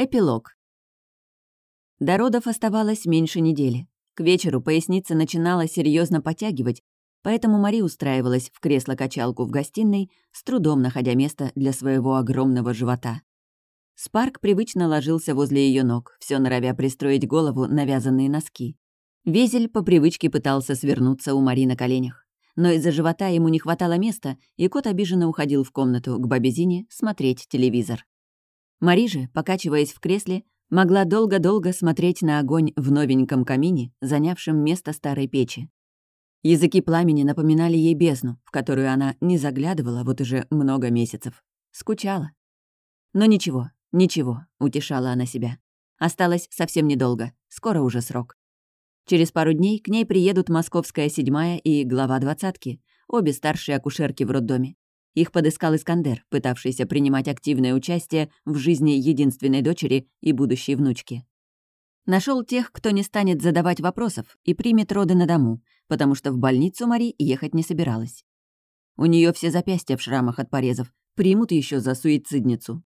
Эпилог. До родов оставалось меньше недели. К вечеру поясница начинала серьезно потягивать, поэтому Мари устраивалась в кресло-качалку в гостиной, с трудом находя место для своего огромного живота. Спарк привычно ложился возле ее ног, все норовя пристроить голову на вязаные носки. Везель по привычке пытался свернуться у Мари на коленях. Но из-за живота ему не хватало места, и кот обиженно уходил в комнату к бабе смотреть телевизор. Мари же, покачиваясь в кресле, могла долго-долго смотреть на огонь в новеньком камине, занявшем место старой печи. Языки пламени напоминали ей бездну, в которую она не заглядывала вот уже много месяцев. Скучала. Но ничего, ничего, утешала она себя. Осталось совсем недолго, скоро уже срок. Через пару дней к ней приедут московская седьмая и глава двадцатки, обе старшие акушерки в роддоме. Их подыскал Искандер, пытавшийся принимать активное участие в жизни единственной дочери и будущей внучки. Нашел тех, кто не станет задавать вопросов и примет роды на дому, потому что в больницу Мари ехать не собиралась. У нее все запястья в шрамах от порезов, примут еще за суицидницу.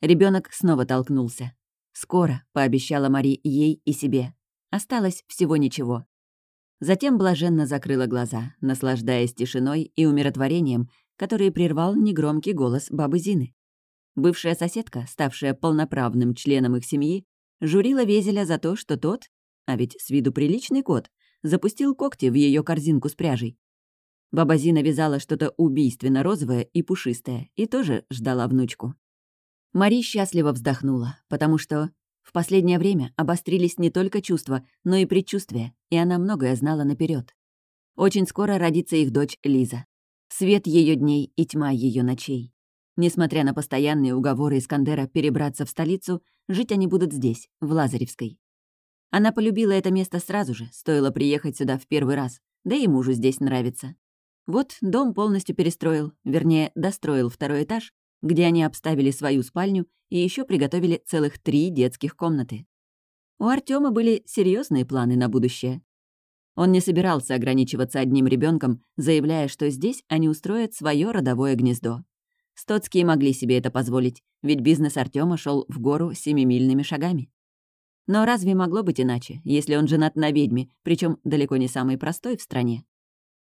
Ребенок снова толкнулся. «Скоро», — пообещала Мари ей и себе. Осталось всего ничего. Затем блаженно закрыла глаза, наслаждаясь тишиной и умиротворением, который прервал негромкий голос бабы Зины. Бывшая соседка, ставшая полноправным членом их семьи, журила Везеля за то, что тот, а ведь с виду приличный кот, запустил когти в ее корзинку с пряжей. Баба Зина вязала что-то убийственно розовое и пушистое и тоже ждала внучку. Мари счастливо вздохнула, потому что в последнее время обострились не только чувства, но и предчувствия, и она многое знала наперед. Очень скоро родится их дочь Лиза. Свет ее дней и тьма ее ночей. Несмотря на постоянные уговоры Искандера перебраться в столицу, жить они будут здесь, в Лазаревской. Она полюбила это место сразу же, стоило приехать сюда в первый раз, да и мужу здесь нравится. Вот дом полностью перестроил, вернее, достроил второй этаж, где они обставили свою спальню и еще приготовили целых три детских комнаты. У Артема были серьезные планы на будущее. Он не собирался ограничиваться одним ребенком, заявляя, что здесь они устроят свое родовое гнездо. Стоцкие могли себе это позволить, ведь бизнес Артема шел в гору семимильными шагами. Но разве могло быть иначе, если он женат на ведьме, причем далеко не самый простой в стране?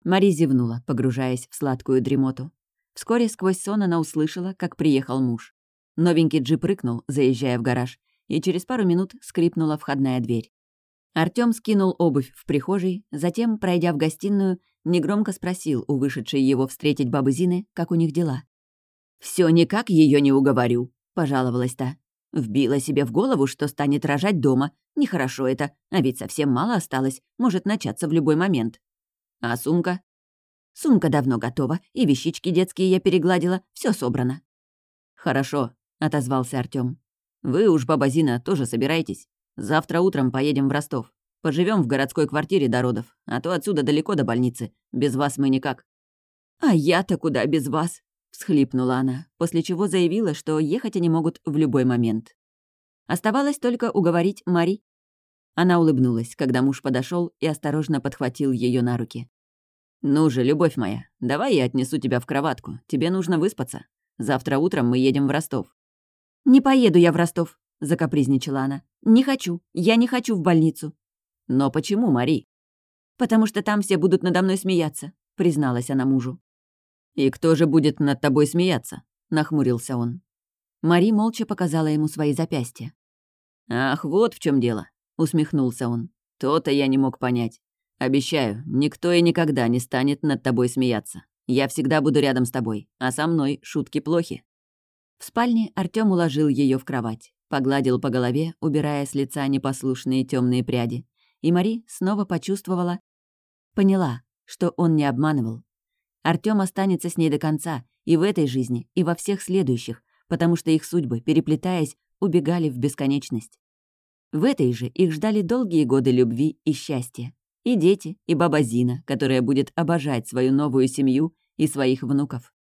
Мари зевнула, погружаясь в сладкую дремоту. Вскоре сквозь сон она услышала, как приехал муж. Новенький джип рыкнул, заезжая в гараж, и через пару минут скрипнула входная дверь. Артём скинул обувь в прихожей, затем, пройдя в гостиную, негромко спросил у вышедшей его встретить бабы Зины, как у них дела. «Всё никак её не уговорю», — пожаловалась та. «Вбила себе в голову, что станет рожать дома. Нехорошо это, а ведь совсем мало осталось, может начаться в любой момент. А сумка?» «Сумка давно готова, и вещички детские я перегладила, всё собрано». «Хорошо», — отозвался Артём. «Вы уж, баба Зина, тоже собирайтесь. Завтра утром поедем в Ростов. Поживем в городской квартире до родов, а то отсюда далеко до больницы. Без вас мы никак». «А я-то куда без вас?» — всхлипнула она, после чего заявила, что ехать они могут в любой момент. Оставалось только уговорить Мари. Она улыбнулась, когда муж подошел и осторожно подхватил ее на руки. «Ну же, любовь моя, давай я отнесу тебя в кроватку. Тебе нужно выспаться. Завтра утром мы едем в Ростов». «Не поеду я в Ростов», — закапризничала она. «Не хочу. Я не хочу в больницу». «Но почему, Мари?» «Потому что там все будут надо мной смеяться», — призналась она мужу. «И кто же будет над тобой смеяться?» — нахмурился он. Мари молча показала ему свои запястья. «Ах, вот в чем дело», — усмехнулся он. «То-то я не мог понять. Обещаю, никто и никогда не станет над тобой смеяться. Я всегда буду рядом с тобой, а со мной шутки плохи». В спальне Артём уложил ее в кровать. Погладил по голове, убирая с лица непослушные темные пряди. И Мари снова почувствовала... Поняла, что он не обманывал. Артём останется с ней до конца, и в этой жизни, и во всех следующих, потому что их судьбы, переплетаясь, убегали в бесконечность. В этой же их ждали долгие годы любви и счастья. И дети, и баба Зина, которая будет обожать свою новую семью и своих внуков.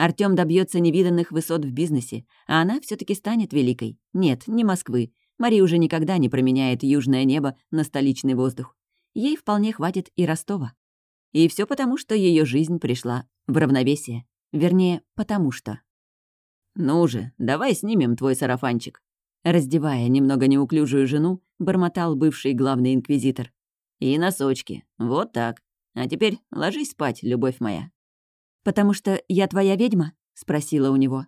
Артём добьется невиданных высот в бизнесе, а она все таки станет великой. Нет, не Москвы. Мари уже никогда не променяет южное небо на столичный воздух. Ей вполне хватит и Ростова. И все потому, что ее жизнь пришла в равновесие. Вернее, потому что. «Ну же, давай снимем твой сарафанчик». Раздевая немного неуклюжую жену, бормотал бывший главный инквизитор. «И носочки. Вот так. А теперь ложись спать, любовь моя». «Потому что я твоя ведьма?» — спросила у него.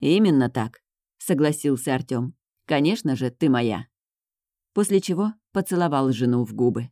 «Именно так», — согласился Артём. «Конечно же, ты моя». После чего поцеловал жену в губы.